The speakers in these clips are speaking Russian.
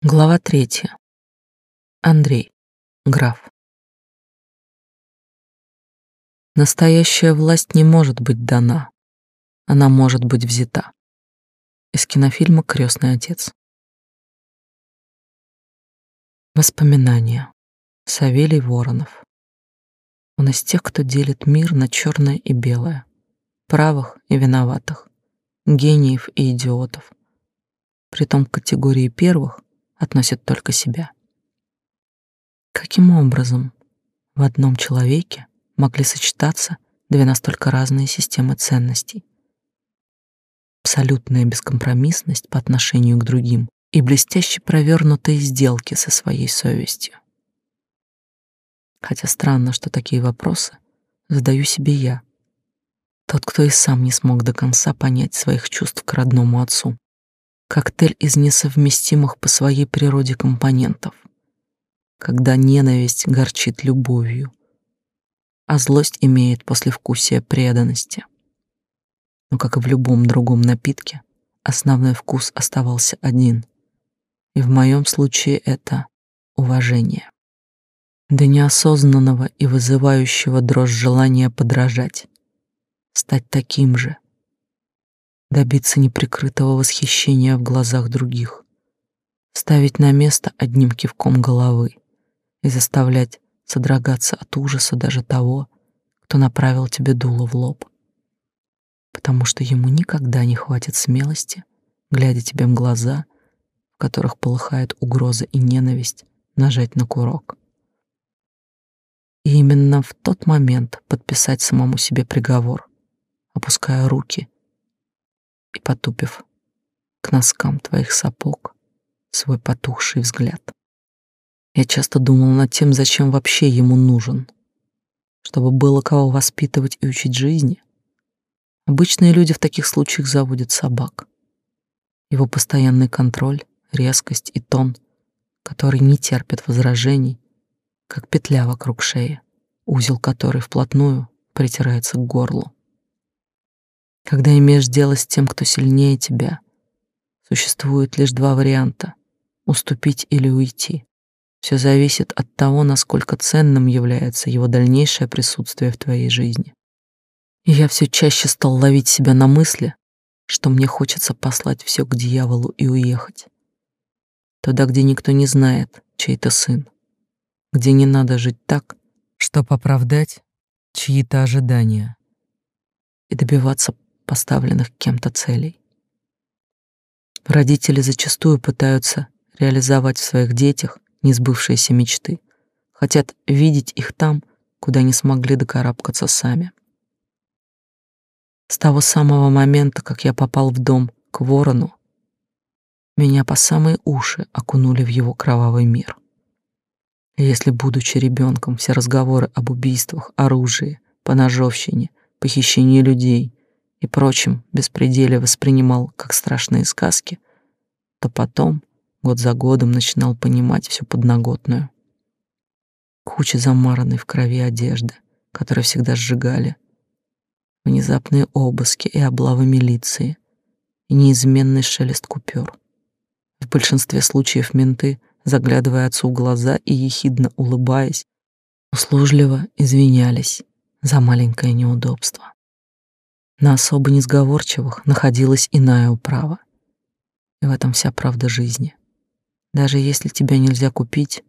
Глава третья. Андрей. Граф. Настоящая власть не может быть дана. Она может быть взята. Из кинофильма «Крестный отец». Воспоминания. Савелий Воронов. Он из тех, кто делит мир на черное и белое, правых и виноватых, гениев и идиотов. Притом к категории первых относит только себя. Каким образом в одном человеке могли сочетаться две настолько разные системы ценностей? Абсолютная бескомпромиссность по отношению к другим и блестяще провернутые сделки со своей совестью. Хотя странно, что такие вопросы задаю себе я, тот, кто и сам не смог до конца понять своих чувств к родному отцу коктейль из несовместимых по своей природе компонентов. Когда ненависть горчит любовью, а злость имеет послевкусие преданности. Но, как и в любом другом напитке, основной вкус оставался один. И в моем случае это уважение. До неосознанного и вызывающего дрожь желания подражать, стать таким же — добиться неприкрытого восхищения в глазах других, ставить на место одним кивком головы и заставлять содрогаться от ужаса даже того, кто направил тебе дуло в лоб. Потому что ему никогда не хватит смелости, глядя тебе в глаза, в которых полыхает угроза и ненависть, нажать на курок. И именно в тот момент подписать самому себе приговор, опуская руки и потупив к носкам твоих сапог свой потухший взгляд. Я часто думал над тем, зачем вообще ему нужен. Чтобы было кого воспитывать и учить жизни. Обычные люди в таких случаях заводят собак. Его постоянный контроль, резкость и тон, который не терпит возражений, как петля вокруг шеи, узел которой вплотную притирается к горлу. Когда имеешь дело с тем, кто сильнее тебя, существует лишь два варианта — уступить или уйти. Все зависит от того, насколько ценным является его дальнейшее присутствие в твоей жизни. И я все чаще стал ловить себя на мысли, что мне хочется послать все к дьяволу и уехать. Туда, где никто не знает, чей ты сын. Где не надо жить так, чтобы оправдать чьи-то ожидания. И добиваться поставленных кем-то целей. Родители зачастую пытаются реализовать в своих детях несбывшиеся мечты, хотят видеть их там, куда не смогли докарабкаться сами. С того самого момента, как я попал в дом к ворону, меня по самые уши окунули в его кровавый мир. И если, будучи ребенком, все разговоры об убийствах, оружии, поножовщине, похищении людей и прочим беспределе воспринимал как страшные сказки, то потом, год за годом, начинал понимать всю подноготную. Куча замаранной в крови одежды, которую всегда сжигали, внезапные обыски и облавы милиции, и неизменный шелест купюр. В большинстве случаев менты, заглядывая отцу в глаза и ехидно улыбаясь, услужливо извинялись за маленькое неудобство. На особо несговорчивых находилась иная управа. И в этом вся правда жизни. Даже если тебя нельзя купить,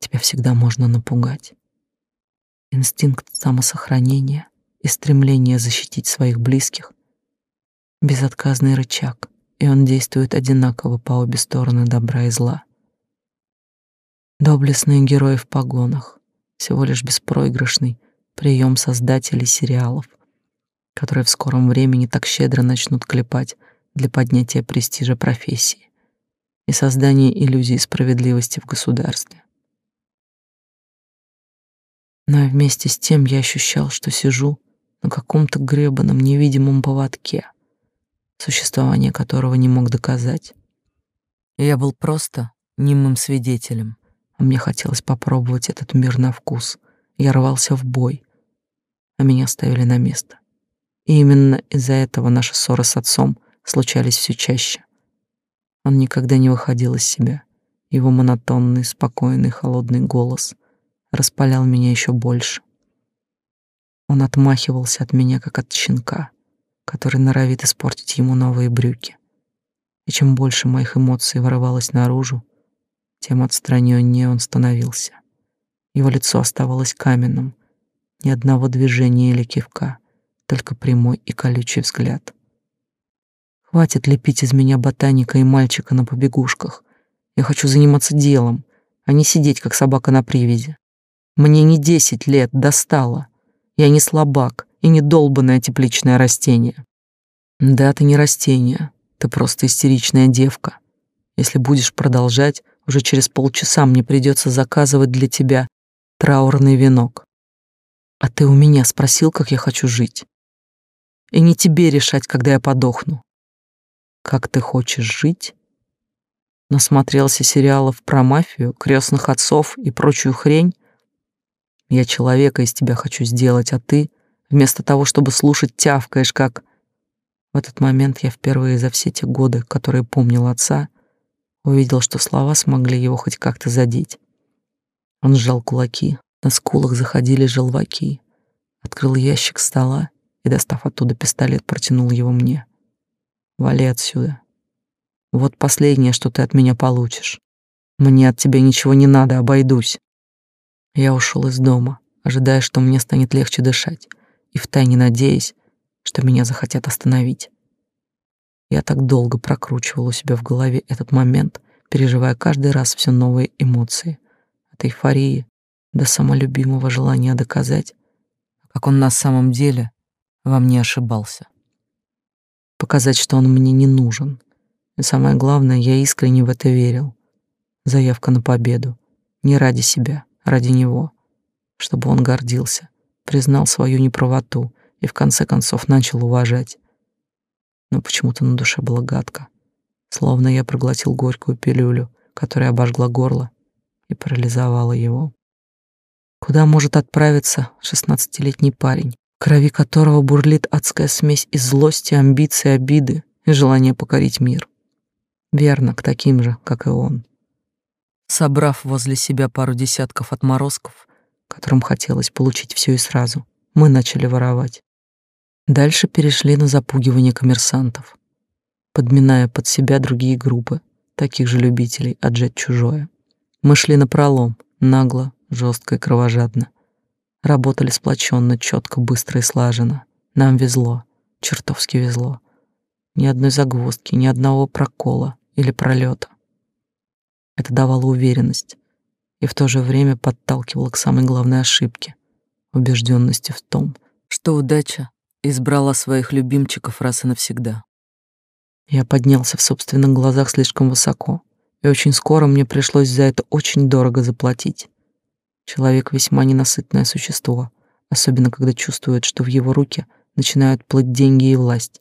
тебя всегда можно напугать. Инстинкт самосохранения и стремление защитить своих близких — безотказный рычаг, и он действует одинаково по обе стороны добра и зла. Доблестные герои в погонах — всего лишь беспроигрышный прием создателей сериалов, которые в скором времени так щедро начнут клепать для поднятия престижа профессии и создания иллюзии справедливости в государстве. Но и вместе с тем я ощущал, что сижу на каком-то гребаном невидимом поводке, существование которого не мог доказать. я был просто немым свидетелем, а мне хотелось попробовать этот мир на вкус. Я рвался в бой, а меня ставили на место. И именно из-за этого наши ссоры с отцом случались все чаще. Он никогда не выходил из себя, Его монотонный, спокойный, холодный голос распалял меня еще больше. Он отмахивался от меня, как от щенка, который норовит испортить ему новые брюки. И чем больше моих эмоций вырывалось наружу, тем отстраненнее он становился. Его лицо оставалось каменным, ни одного движения или кивка, только прямой и колючий взгляд. Хватит лепить из меня ботаника и мальчика на побегушках. Я хочу заниматься делом, а не сидеть, как собака на привязи. Мне не десять лет, достало. Я не слабак и не долбанное тепличное растение. Да, ты не растение, ты просто истеричная девка. Если будешь продолжать, уже через полчаса мне придется заказывать для тебя траурный венок. А ты у меня спросил, как я хочу жить. И не тебе решать, когда я подохну. Как ты хочешь жить? Насмотрелся сериалов про мафию, крестных отцов и прочую хрень? Я человека из тебя хочу сделать, а ты, вместо того, чтобы слушать, тявкаешь, как... В этот момент я впервые за все те годы, которые помнил отца, увидел, что слова смогли его хоть как-то задеть. Он сжал кулаки, на скулах заходили желваки, открыл ящик стола и, достав оттуда пистолет, протянул его мне. «Вали отсюда. Вот последнее, что ты от меня получишь. Мне от тебя ничего не надо, обойдусь». Я ушел из дома, ожидая, что мне станет легче дышать, и втайне надеясь, что меня захотят остановить. Я так долго прокручивал у себя в голове этот момент, переживая каждый раз все новые эмоции. От эйфории до самолюбимого желания доказать, как он на самом деле во мне ошибался. Показать, что он мне не нужен. И самое главное, я искренне в это верил. Заявка на победу. Не ради себя, ради него. Чтобы он гордился, признал свою неправоту и в конце концов начал уважать. Но почему-то на душе было гадко. Словно я проглотил горькую пилюлю, которая обожгла горло и парализовала его. Куда может отправиться шестнадцатилетний парень, крови которого бурлит адская смесь из злости, амбиций, обиды и желания покорить мир? Верно, к таким же, как и он. Собрав возле себя пару десятков отморозков, которым хотелось получить все и сразу, мы начали воровать. Дальше перешли на запугивание коммерсантов, подминая под себя другие группы, таких же любителей отжать чужое. Мы шли на пролом, нагло, жестко и кровожадно. Работали сплоченно, четко, быстро и слаженно. Нам везло, чертовски везло. Ни одной загвоздки, ни одного прокола или пролета. Это давало уверенность и в то же время подталкивало к самой главной ошибке — убежденности в том, что удача избрала своих любимчиков раз и навсегда. Я поднялся в собственных глазах слишком высоко, и очень скоро мне пришлось за это очень дорого заплатить. Человек весьма ненасытное существо, особенно когда чувствует, что в его руки начинают плыть деньги и власть.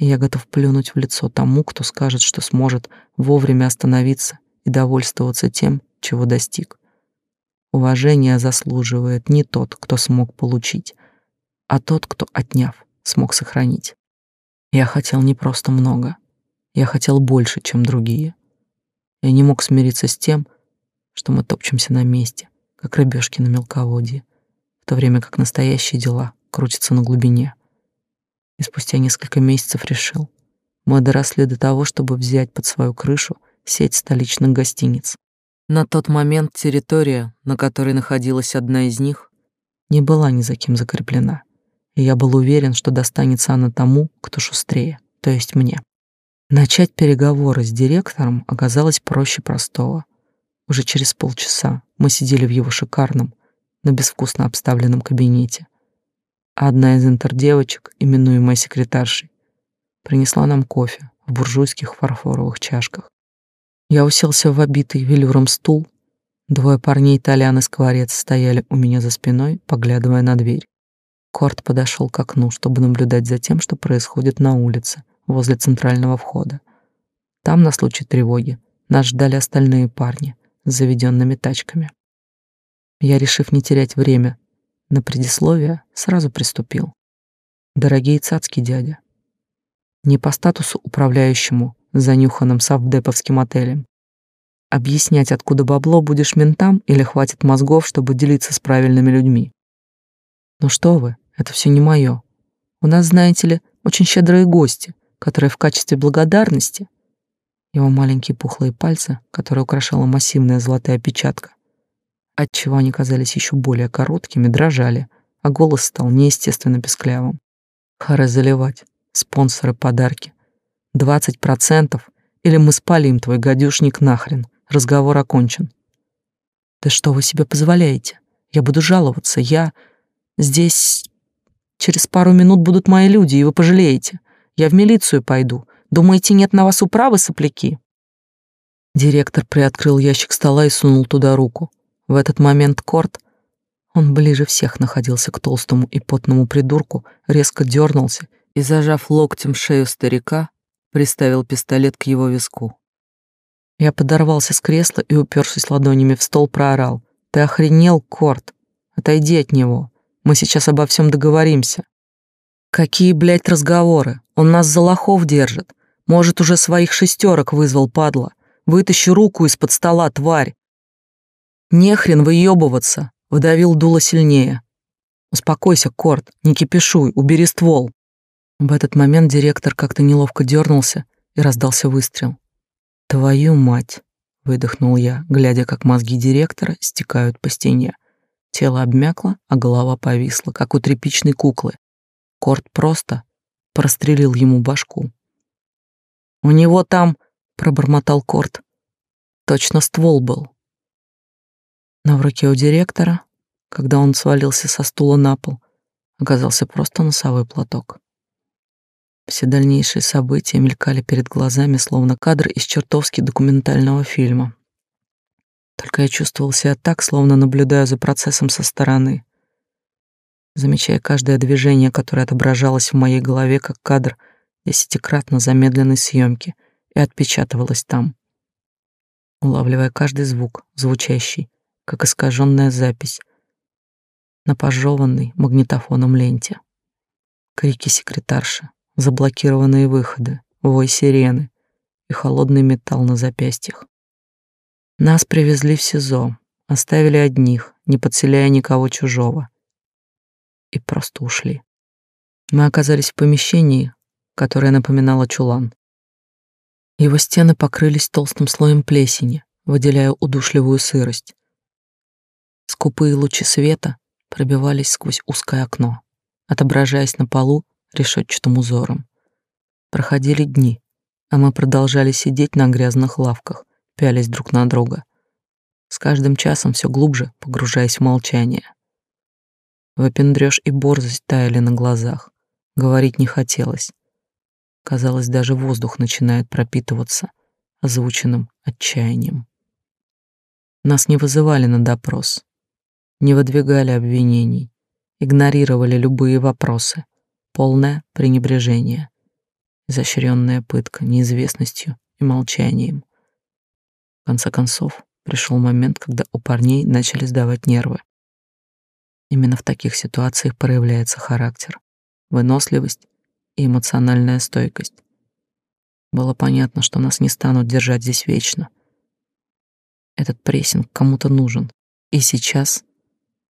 И я готов плюнуть в лицо тому, кто скажет, что сможет вовремя остановиться и довольствоваться тем, чего достиг. Уважение заслуживает не тот, кто смог получить, а тот, кто, отняв, смог сохранить. Я хотел не просто много, я хотел больше, чем другие. Я не мог смириться с тем, что мы топчемся на месте, как рыбешки на мелководье, в то время как настоящие дела крутятся на глубине. И спустя несколько месяцев решил, мы доросли до того, чтобы взять под свою крышу сеть столичных гостиниц. На тот момент территория, на которой находилась одна из них, не была ни за кем закреплена, и я был уверен, что достанется она тому, кто шустрее, то есть мне. Начать переговоры с директором оказалось проще простого. Уже через полчаса мы сидели в его шикарном, но безвкусно обставленном кабинете. А одна из интердевочек, именуемая секретаршей, принесла нам кофе в буржуйских фарфоровых чашках. Я уселся в обитый велюром стул. Двое парней Толян и Скворец стояли у меня за спиной, поглядывая на дверь. Корт подошел к окну, чтобы наблюдать за тем, что происходит на улице, возле центрального входа. Там, на случай тревоги, нас ждали остальные парни, с заведенными тачками. Я, решив не терять время на предисловие, сразу приступил. Дорогие цацки, дядя, не по статусу управляющему занюханным совдеповским отелем, Объяснять, откуда бабло, будешь ментам или хватит мозгов, чтобы делиться с правильными людьми? Ну что вы, это все не мое. У нас, знаете ли, очень щедрые гости, которые в качестве благодарности его маленькие пухлые пальцы, которые украшала массивная золотая печатка, отчего они казались еще более короткими, дрожали, а голос стал неестественно песклявым. Харе заливать, спонсоры подарки. Двадцать процентов, или мы спалим твой гадюшник нахрен. Разговор окончен. Да что вы себе позволяете? Я буду жаловаться. Я здесь... Через пару минут будут мои люди, и вы пожалеете. Я в милицию пойду. Думаете, нет на вас управы, сопляки?» Директор приоткрыл ящик стола и сунул туда руку. В этот момент Корт, он ближе всех находился к толстому и потному придурку, резко дернулся и, зажав локтем шею старика, приставил пистолет к его виску. Я подорвался с кресла и, упершись ладонями в стол, проорал. «Ты охренел, Корт? Отойди от него. Мы сейчас обо всем договоримся». «Какие, блядь, разговоры? Он нас за лохов держит. Может, уже своих шестерок вызвал, падла. Вытащи руку из-под стола, тварь. Нехрен выебываться, вдавил дуло сильнее. Успокойся, Корт, не кипишуй, убери ствол. В этот момент директор как-то неловко дернулся и раздался выстрел. Твою мать, выдохнул я, глядя, как мозги директора стекают по стене. Тело обмякло, а голова повисла, как у тряпичной куклы. Корт просто прострелил ему башку. У него там, пробормотал Корт. Точно ствол был. Но в руке у директора, когда он свалился со стула на пол, оказался просто носовой платок. Все дальнейшие события мелькали перед глазами, словно кадр из чертовски документального фильма. Только я чувствовал себя так, словно наблюдаю за процессом со стороны. Замечая каждое движение, которое отображалось в моей голове как кадр — десятикратно замедленной съемки и отпечатывалась там, улавливая каждый звук, звучащий, как искаженная запись на пожеванной магнитофоном ленте. Крики секретарши, заблокированные выходы, вой сирены и холодный металл на запястьях. Нас привезли в СИЗО, оставили одних, не подселяя никого чужого, и просто ушли. Мы оказались в помещении, которая напоминала чулан. Его стены покрылись толстым слоем плесени, выделяя удушливую сырость. Скупые лучи света пробивались сквозь узкое окно, отображаясь на полу решетчатым узором. Проходили дни, а мы продолжали сидеть на грязных лавках, пялись друг на друга. С каждым часом все глубже погружаясь в молчание. Выпендрёж и борзость таяли на глазах. Говорить не хотелось. Казалось, даже воздух начинает пропитываться озвученным отчаянием. Нас не вызывали на допрос, не выдвигали обвинений, игнорировали любые вопросы, полное пренебрежение, изощренная пытка неизвестностью и молчанием. В конце концов, пришел момент, когда у парней начали сдавать нервы. Именно в таких ситуациях проявляется характер, выносливость и эмоциональная стойкость. Было понятно, что нас не станут держать здесь вечно. Этот прессинг кому-то нужен. И сейчас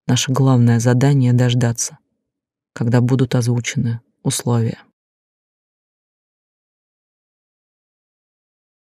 наше главное задание — дождаться, когда будут озвучены условия.